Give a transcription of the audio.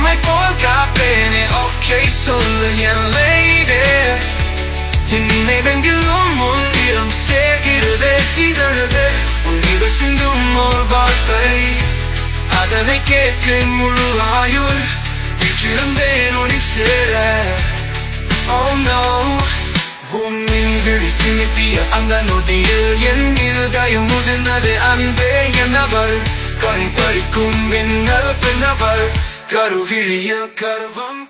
mi polka bene Ok, solo yan lady. Yenine rengil umur Biram sevgilide gideride Universin dumur vartay Adane kekün muru hayur Vücudumden onu serer Oh no. Bu min birisini diye andan o değil Yeni yıldayım udun adı Amin bey yanavar Garip garip kum benim alıp yanavar Karuviliya Karvam